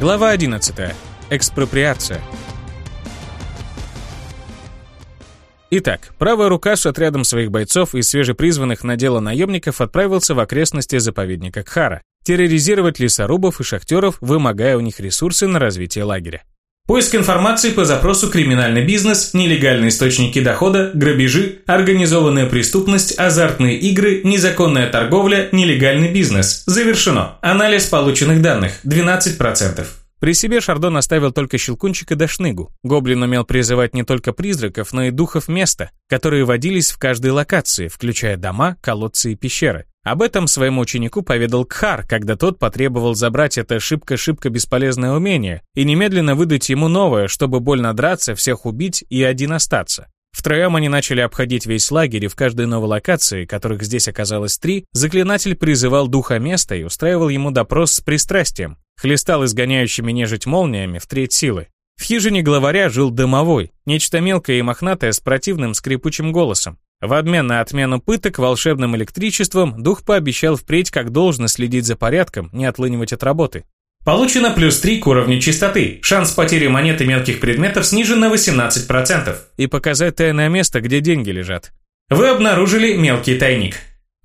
Глава 11. Экспроприация. Итак, правая рука с отрядом своих бойцов и свежепризванных на дело наемников отправился в окрестности заповедника Кхара, терроризировать лесорубов и шахтеров, вымогая у них ресурсы на развитие лагеря. Поиск информации по запросу «Криминальный бизнес», «Нелегальные источники дохода», «Грабежи», «Организованная преступность», «Азартные игры», «Незаконная торговля», «Нелегальный бизнес». Завершено. Анализ полученных данных – 12%. При себе Шардон оставил только Щелкунчика до Шныгу. Гоблин умел призывать не только призраков, но и духов места, которые водились в каждой локации, включая дома, колодцы и пещеры. Об этом своему ученику поведал Кхар, когда тот потребовал забрать это шибко-шибко бесполезное умение и немедленно выдать ему новое, чтобы больно драться, всех убить и один остаться. Втроем они начали обходить весь лагерь, и в каждой новой локации, которых здесь оказалось три, заклинатель призывал духа места и устраивал ему допрос с пристрастием. Хлестал изгоняющими нежить молниями в треть силы. В хижине главаря жил дымовой, нечто мелкое и мохнатое с противным скрипучим голосом. В обмен на отмену пыток волшебным электричеством дух пообещал впредь как должно следить за порядком, не отлынивать от работы. Получено плюс 3 к уровню чистоты. Шанс потери монет и мелких предметов снижен на 18%. И показать тайное место, где деньги лежат. Вы обнаружили мелкий тайник.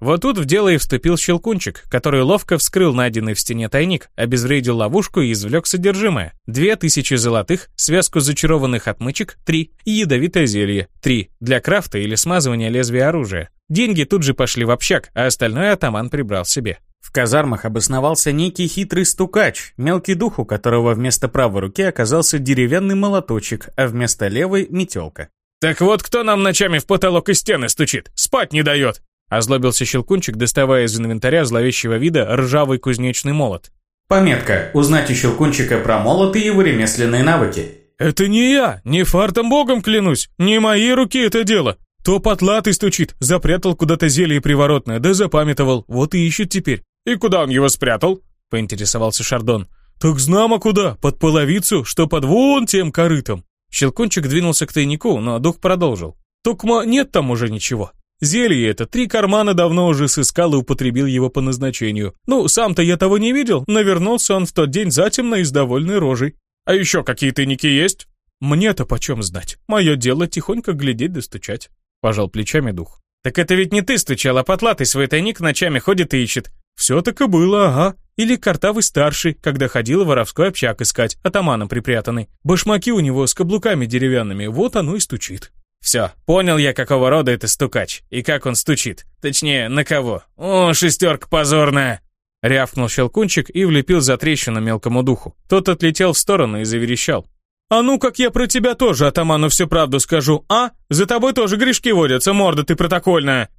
Вот тут в дело и вступил Щелкунчик, который ловко вскрыл найденный в стене тайник, обезвредил ловушку и извлек содержимое. Две тысячи золотых, связку зачарованных отмычек – три, и ядовитое зелье – три, для крафта или смазывания лезвия оружия. Деньги тут же пошли в общак, а остальное атаман прибрал себе. В казармах обосновался некий хитрый стукач, мелкий дух, у которого вместо правой руки оказался деревянный молоточек, а вместо левой — метелка. «Так вот кто нам ночами в потолок и стены стучит, спать не дает!» Озлобился Щелкунчик, доставая из инвентаря зловещего вида ржавый кузнечный молот. Пометка. Узнать у Щелкунчика про молот и его ремесленные навыки. «Это не я, не фартом богом клянусь, не мои руки это дело. То потлатый стучит, запрятал куда-то зелье приворотное, да запамятовал, вот и ищет теперь. «И куда он его спрятал?» — поинтересовался Шардон. «Так знамо куда, под половицу, что под вон тем корытом». Щелкунчик двинулся к тайнику, но дух продолжил. «Токма нет там уже ничего. Зелье это три кармана давно уже сыскал и употребил его по назначению. Ну, сам-то я того не видел, но вернулся он в тот день затемно и с довольной рожей. А еще какие тайники есть?» «Мне-то почем знать? Мое дело тихонько глядеть да стучать», — пожал плечами дух. «Так это ведь не ты стучал, а потлатый свой тайник ночами ходит и ищет. Все так и было, ага. Или картавый старший, когда ходил воровской общак искать, атаманом припрятанный. Башмаки у него с каблуками деревянными, вот оно и стучит. Все, понял я, какого рода это стукач, и как он стучит. Точнее, на кого. О, шестерка позорная! Рявкнул щелкунчик и влепил за трещину мелкому духу. Тот отлетел в сторону и заверещал. «А ну, как я про тебя тоже атаману всю правду скажу, а? За тобой тоже грешки водятся, морда ты протокольная!»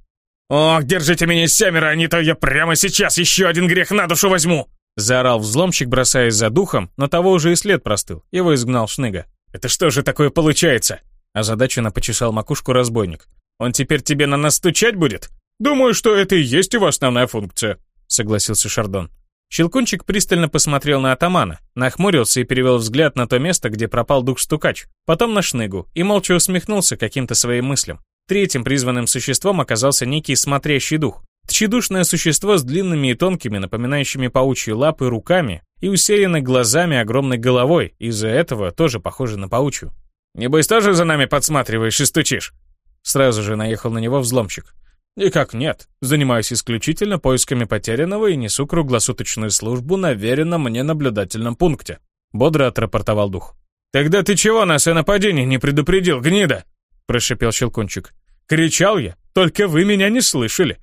«Ох, держите меня семеро, а не то я прямо сейчас еще один грех на душу возьму!» Заорал взломщик, бросаясь за духом, но того уже и след простыл. Его изгнал Шныга. «Это что же такое получается?» Озадаченно почесал макушку разбойник. «Он теперь тебе на нас стучать будет?» «Думаю, что это и есть его основная функция», — согласился Шардон. Щелкунчик пристально посмотрел на атамана, нахмурился и перевел взгляд на то место, где пропал дух-стукач, потом на Шныгу и молча усмехнулся каким-то своим мыслям. Третьим призванным существом оказался некий смотрящий дух. Тщедушное существо с длинными и тонкими, напоминающими паучьи лапы, руками и усеянной глазами огромной головой, из-за этого тоже похоже на паучью. «Небось, тоже за нами подсматриваешь и стучишь?» Сразу же наехал на него взломщик. «Никак нет. Занимаюсь исключительно поисками потерянного и несу круглосуточную службу на веренном мне наблюдательном пункте», — бодро отрапортовал дух. «Тогда ты чего нас о нападении не предупредил, гнида?» прошипел Щелкунчик. «Кричал я, только вы меня не слышали».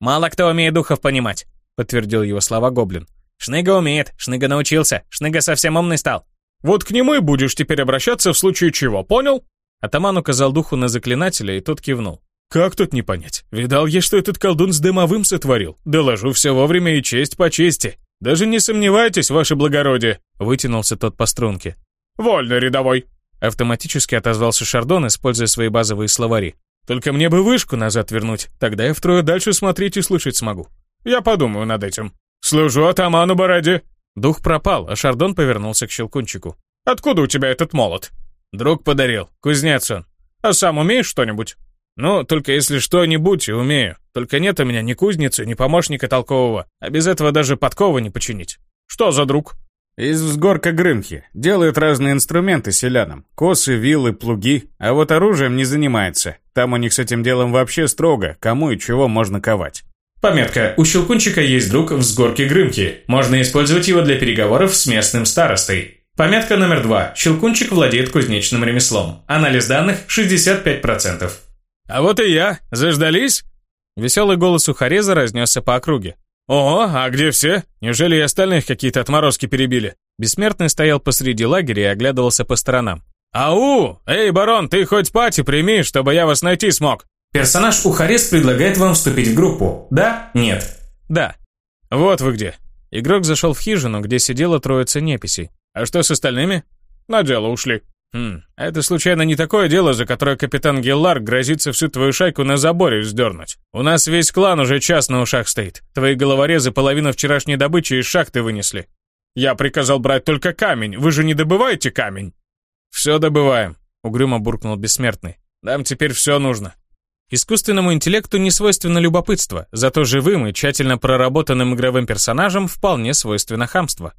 «Мало кто умеет духов понимать», — подтвердил его слова Гоблин. «Шныга умеет, Шныга научился, Шныга совсем умный стал». «Вот к нему и будешь теперь обращаться в случае чего, понял?» Атаман указал духу на заклинателя, и тот кивнул. «Как тут не понять? Видал я, что этот колдун с дымовым сотворил. Доложу все вовремя и честь по чести. Даже не сомневайтесь, ваше благородие!» Вытянулся тот по струнке. «Вольно, рядовой!» Автоматически отозвался Шардон, используя свои базовые словари. «Только мне бы вышку назад вернуть, тогда я втрое дальше смотреть и слушать смогу. Я подумаю над этим. Служу атаману Бороде!» Дух пропал, а Шардон повернулся к Щелкунчику. «Откуда у тебя этот молот?» «Друг подарил, кузнец он. А сам умеешь что-нибудь?» «Ну, только если что-нибудь, умею. Только нет у меня ни кузницы, ни помощника толкового, а без этого даже подковы не починить». «Что за друг?» Из взгорка Грымхи. Делает разные инструменты селянам. Косы, вилы, плуги. А вот оружием не занимается. Там у них с этим делом вообще строго, кому и чего можно ковать. Пометка. У Щелкунчика есть друг в сгорке Грымки. Можно использовать его для переговоров с местным старостой. Пометка номер два. Щелкунчик владеет кузнечным ремеслом. Анализ данных 65%. А вот и я. Заждались? Веселый голос Ухареза разнесся по округе. «О, а где все? Неужели и остальных какие-то отморозки перебили?» Бессмертный стоял посреди лагеря и оглядывался по сторонам. «Ау! Эй, барон, ты хоть пати прими, чтобы я вас найти смог!» Персонаж Ухарез предлагает вам вступить в группу. Да? Нет? Да. Вот вы где. Игрок зашел в хижину, где сидела троица неписей. А что с остальными? На дело ушли. Хм, это случайно не такое дело, за которое капитан Геллар грозится всю твою шайку на заборе вздернуть? У нас весь клан уже час на ушах стоит. Твои головорезы половину вчерашней добычи из шахты вынесли. Я приказал брать только камень, вы же не добываете камень? Все добываем, угрюмо буркнул бессмертный. Нам теперь все нужно. Искусственному интеллекту не свойственно любопытство, зато живым и тщательно проработанным игровым персонажам вполне свойственно хамство.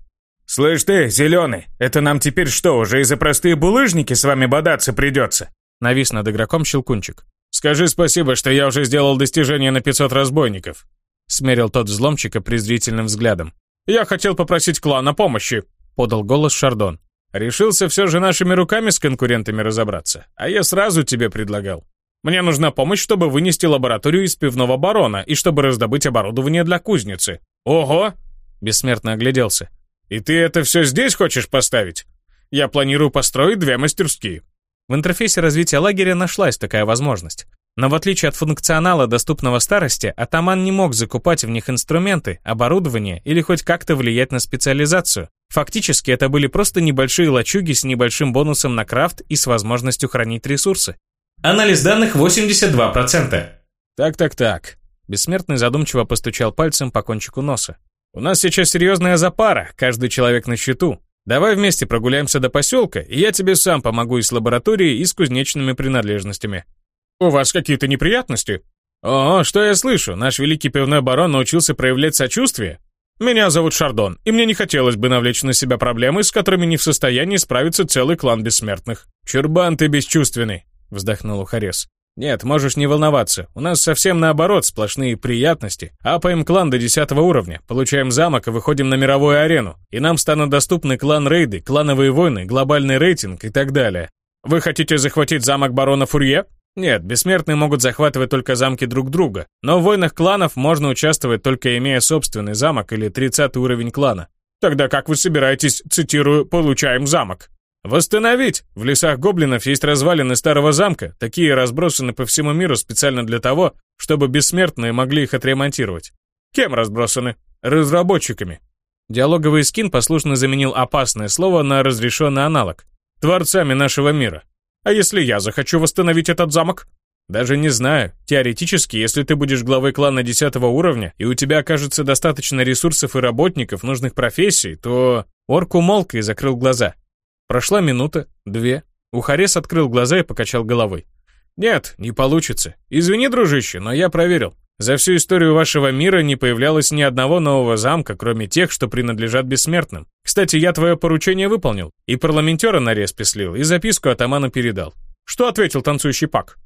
«Слышь ты, зеленый, это нам теперь что, уже из-за простые булыжники с вами бодаться придется?» Навис над игроком Щелкунчик. «Скажи спасибо, что я уже сделал достижение на 500 разбойников», смерил тот взломчика презрительным взглядом. «Я хотел попросить клан о помощи», подал голос Шардон. «Решился все же нашими руками с конкурентами разобраться, а я сразу тебе предлагал. Мне нужна помощь, чтобы вынести лабораторию из пивного барона и чтобы раздобыть оборудование для кузницы». «Ого!» Бессмертно огляделся. И ты это все здесь хочешь поставить? Я планирую построить две мастерские. В интерфейсе развития лагеря нашлась такая возможность. Но в отличие от функционала, доступного старости, атаман не мог закупать в них инструменты, оборудование или хоть как-то влиять на специализацию. Фактически это были просто небольшие лачуги с небольшим бонусом на крафт и с возможностью хранить ресурсы. Анализ данных 82%. Так-так-так. Бессмертный задумчиво постучал пальцем по кончику носа. У нас сейчас серьезная запара, каждый человек на счету. Давай вместе прогуляемся до поселка, и я тебе сам помогу и с лабораторией, и с кузнечными принадлежностями. У вас какие-то неприятности? О, что я слышу, наш великий пивной барон научился проявлять сочувствие? Меня зовут Шардон, и мне не хотелось бы навлечь на себя проблемы, с которыми не в состоянии справиться целый клан бессмертных. Чурбан ты бесчувственный, вздохнул Ухарес. «Нет, можешь не волноваться. У нас совсем наоборот, сплошные приятности. Апаем клан до 10 уровня, получаем замок и выходим на мировую арену. И нам станут доступны клан-рейды, клановые войны, глобальный рейтинг и так далее. Вы хотите захватить замок барона Фурье? Нет, бессмертные могут захватывать только замки друг друга. Но в войнах кланов можно участвовать только имея собственный замок или 30 уровень клана. Тогда как вы собираетесь, цитирую, «получаем замок»? Восстановить! В лесах гоблинов есть развалины старого замка, такие разбросаны по всему миру специально для того, чтобы бессмертные могли их отремонтировать. Кем разбросаны? Разработчиками. Диалоговый скин послушно заменил опасное слово на разрешенный аналог. Творцами нашего мира. А если я захочу восстановить этот замок? Даже не знаю. Теоретически, если ты будешь главой клана 10 уровня, и у тебя окажется достаточно ресурсов и работников нужных профессий, то... Орк умолк и закрыл глаза. Прошла минута, две. Ухарес открыл глаза и покачал головой. «Нет, не получится. Извини, дружище, но я проверил. За всю историю вашего мира не появлялось ни одного нового замка, кроме тех, что принадлежат бессмертным. Кстати, я твое поручение выполнил. И парламентера на респе слил, и записку атаману передал. Что ответил танцующий пак?»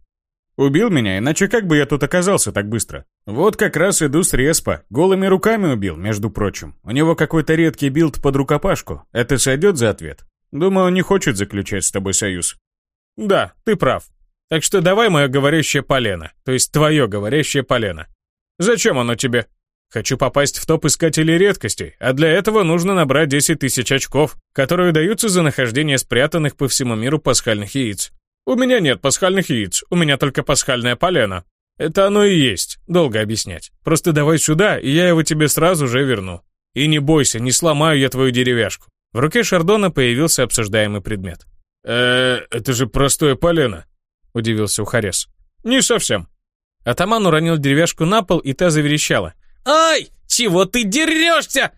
«Убил меня, иначе как бы я тут оказался так быстро?» «Вот как раз иду с респа. Голыми руками убил, между прочим. У него какой-то редкий build под рукопашку. Это сойдет за ответ?» Думаю, он не хочет заключать с тобой союз. Да, ты прав. Так что давай мое говорящее полено, то есть твое говорящее полено. Зачем оно тебе? Хочу попасть в топ искателей редкостей, а для этого нужно набрать 10 тысяч очков, которые даются за нахождение спрятанных по всему миру пасхальных яиц. У меня нет пасхальных яиц, у меня только пасхальное полено. Это оно и есть, долго объяснять. Просто давай сюда, и я его тебе сразу же верну. И не бойся, не сломаю я твою деревяшку. В руке Шардона появился обсуждаемый предмет. э это же простое полено», — удивился Ухарес. «Не совсем». Атаман уронил деревяшку на пол, и та заверещала. «Ай, чего ты дерешься?»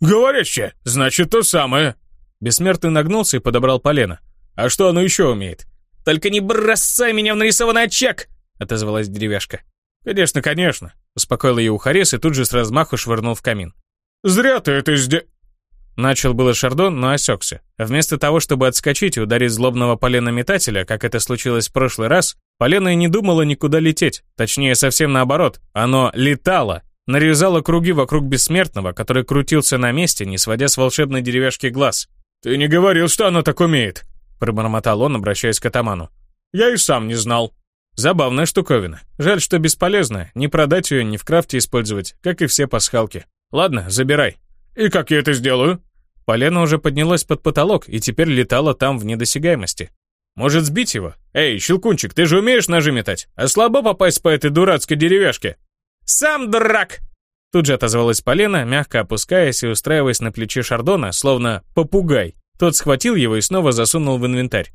«Говорящее, значит, то самое». Бессмертный нагнулся и подобрал полено. «А что оно еще умеет?» «Только не бросай меня в нарисованный очаг!» — отозвалась деревяшка. «Конечно, конечно», — успокоил ее Ухарес и тут же с размаху швырнул в камин. «Зря ты это сделал...» Начал было Шардон, но осекся. Вместо того, чтобы отскочить и ударить злобного полена-метателя, как это случилось в прошлый раз, полено и не думало никуда лететь. Точнее, совсем наоборот. Оно летало. Нарезало круги вокруг бессмертного, который крутился на месте, не сводя с волшебной деревяшки глаз. «Ты не говорил, что оно так умеет!» Пробормотал он, обращаясь к атаману. «Я и сам не знал». Забавная штуковина. Жаль, что бесполезная. Не продать ее, не в крафте использовать, как и все пасхалки. Ладно, забирай. «И как я это сделаю?» Полена уже поднялась под потолок и теперь летала там в недосягаемости. «Может сбить его? Эй, Щелкунчик, ты же умеешь ножи метать? А слабо попасть по этой дурацкой деревяшке?» «Сам дурак!» Тут же отозвалась Полена, мягко опускаясь и устраиваясь на плече Шардона, словно попугай. Тот схватил его и снова засунул в инвентарь.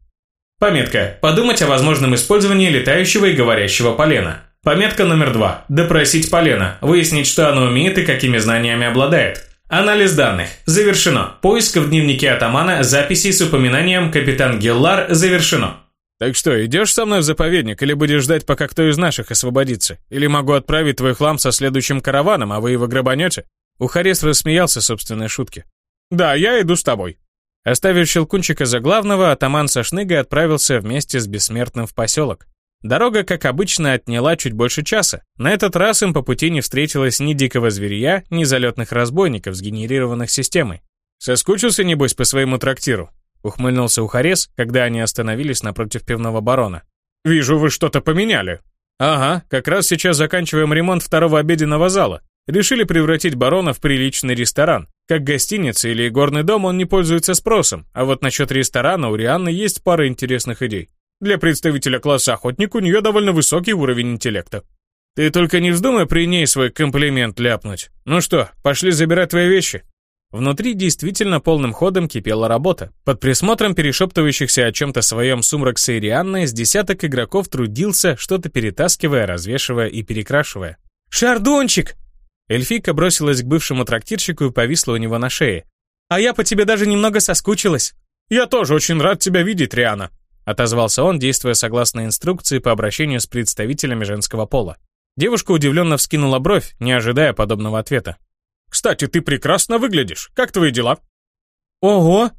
Пометка. Подумать о возможном использовании летающего и говорящего полена. Пометка номер два. Допросить полена. Выяснить, что оно умеет и какими знаниями обладает. Анализ данных. Завершено. Поиск в дневнике атамана записей с упоминанием «Капитан Геллар» завершено. «Так что, идешь со мной в заповедник или будешь ждать, пока кто из наших освободится? Или могу отправить твой хлам со следующим караваном, а вы его грабанете?» Ухарес рассмеялся собственной шутке. «Да, я иду с тобой». Оставив Щелкунчика за главного, атаман со Шныгой отправился вместе с Бессмертным в поселок. Дорога, как обычно, отняла чуть больше часа. На этот раз им по пути не встретилось ни дикого зверья, ни залетных разбойников, сгенерированных системой. «Соскучился, небось, по своему трактиру?» — ухмыльнулся Ухарес, когда они остановились напротив пивного барона. «Вижу, вы что-то поменяли». «Ага, как раз сейчас заканчиваем ремонт второго обеденного зала. Решили превратить барона в приличный ресторан. Как гостиница или горный дом он не пользуется спросом, а вот насчет ресторана у Рианны есть пара интересных идей. Для представителя класса охотник у нее довольно высокий уровень интеллекта. Ты только не вздумай при ней свой комплимент ляпнуть. Ну что, пошли забирать твои вещи. Внутри действительно полным ходом кипела работа. Под присмотром перешептывающихся о чем-то своем сумрак с Ирианной с десяток игроков трудился, что-то перетаскивая, развешивая и перекрашивая. «Шардончик!» Эльфийка бросилась к бывшему трактирщику и повисла у него на шее. «А я по тебе даже немного соскучилась». «Я тоже очень рад тебя видеть, Риана», отозвался он, действуя согласно инструкции по обращению с представителями женского пола. Девушка удивленно вскинула бровь, не ожидая подобного ответа. «Кстати, ты прекрасно выглядишь. Как твои дела?» «Ого!»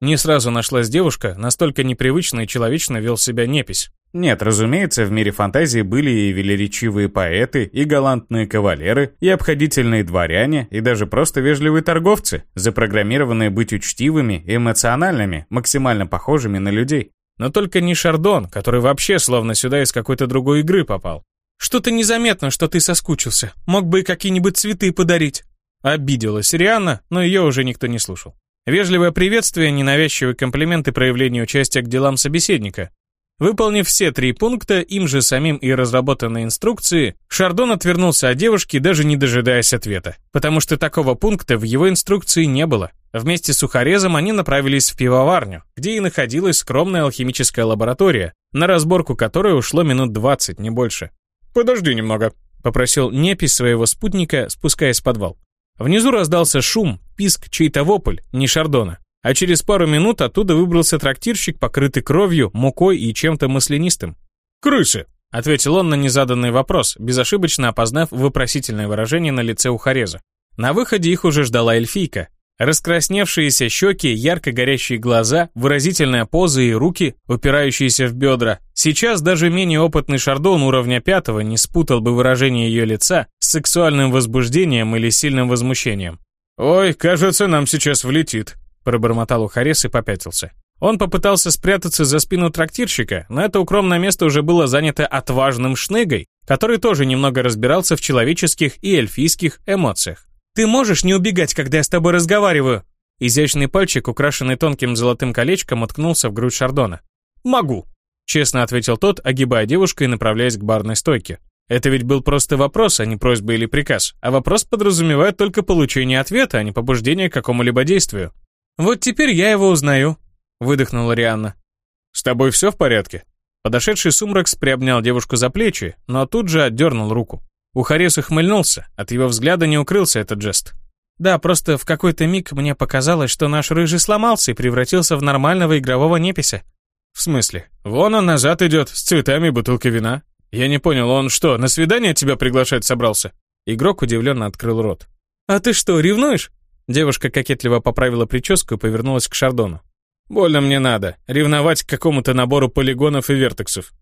Не сразу нашлась девушка, настолько непривычно и человечно вел себя непись. Нет, разумеется, в мире фантазии были и велеречивые поэты, и галантные кавалеры, и обходительные дворяне, и даже просто вежливые торговцы, запрограммированные быть учтивыми эмоциональными, максимально похожими на людей. Но только не Шардон, который вообще словно сюда из какой-то другой игры попал. «Что-то незаметно, что ты соскучился. Мог бы и какие-нибудь цветы подарить». Обиделась Рианна, но ее уже никто не слушал. Вежливое приветствие, ненавязчивый комплимент и проявление участия к делам собеседника. Выполнив все три пункта, им же самим и разработанные инструкции, Шардон отвернулся от девушки, даже не дожидаясь ответа. Потому что такого пункта в его инструкции не было. Вместе с Ухарезом они направились в пивоварню, где и находилась скромная алхимическая лаборатория, на разборку которой ушло минут 20, не больше. «Подожди немного», — попросил Непись своего спутника, спускаясь в подвал. Внизу раздался шум, писк, чей-то вопль, не Шардона. А через пару минут оттуда выбрался трактирщик, покрытый кровью, мукой и чем-то маслянистым. «Крысы», — ответил он на незаданный вопрос, безошибочно опознав вопросительное выражение на лице Ухареза. На выходе их уже ждала эльфийка, Раскрасневшиеся щеки, ярко горящие глаза, выразительная поза и руки, упирающиеся в бедра. Сейчас даже менее опытный шардон уровня пятого не спутал бы выражение ее лица с сексуальным возбуждением или сильным возмущением. «Ой, кажется, нам сейчас влетит», — пробормотал Ухарес и попятился. Он попытался спрятаться за спину трактирщика, но это укромное место уже было занято отважным шныгой, который тоже немного разбирался в человеческих и эльфийских эмоциях. Ты можешь не убегать, когда я с тобой разговариваю?» Изящный пальчик, украшенный тонким золотым колечком, уткнулся в грудь Шардона. «Могу», — честно ответил тот, огибая девушку и направляясь к барной стойке. Это ведь был просто вопрос, а не просьба или приказ. А вопрос подразумевает только получение ответа, а не побуждение к какому-либо действию. «Вот теперь я его узнаю», — выдохнула Рианна. «С тобой все в порядке?» Подошедший Сумракс приобнял девушку за плечи, но тут же отдернул руку. Ухарес ухмыльнулся, от его взгляда не укрылся этот жест. «Да, просто в какой-то миг мне показалось, что наш рыжий сломался и превратился в нормального игрового непися». «В смысле? Вон он назад идет, с цветами и бутылкой вина. Я не понял, он что, на свидание тебя приглашать собрался?» Игрок удивленно открыл рот. «А ты что, ревнуешь?» Девушка кокетливо поправила прическу и повернулась к Шардону. «Больно мне надо. Ревновать к какому-то набору полигонов и вертексов».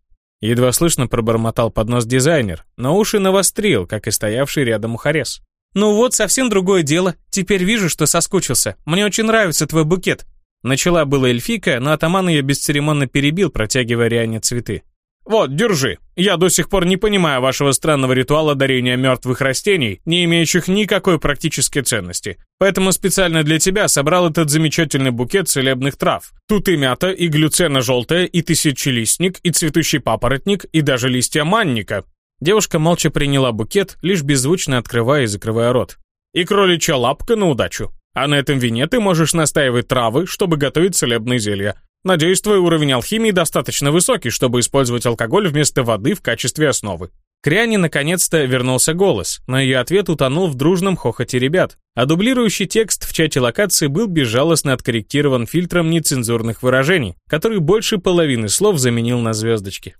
Едва слышно пробормотал под нос дизайнер, но уши навострил, как и стоявший рядом Ухарес. «Ну вот, совсем другое дело. Теперь вижу, что соскучился. Мне очень нравится твой букет». Начала была эльфика, но атаман ее бесцеремонно перебил, протягивая Риане цветы. «Вот, держи. Я до сих пор не понимаю вашего странного ритуала дарения мертвых растений, не имеющих никакой практической ценности. Поэтому специально для тебя собрал этот замечательный букет целебных трав. Тут и мята, и глюцена желтая, и тысячелистник, и цветущий папоротник, и даже листья манника». Девушка молча приняла букет, лишь беззвучно открывая и закрывая рот. «И кроличья лапка на удачу. А на этом вине ты можешь настаивать травы, чтобы готовить целебные зелья. Надеюсь, твой уровень алхимии достаточно высокий, чтобы использовать алкоголь вместо воды в качестве основы. К наконец-то вернулся голос, но ее ответ утонул в дружном хохоте ребят, а дублирующий текст в чате локации был безжалостно откорректирован фильтром нецензурных выражений, который больше половины слов заменил на звездочки.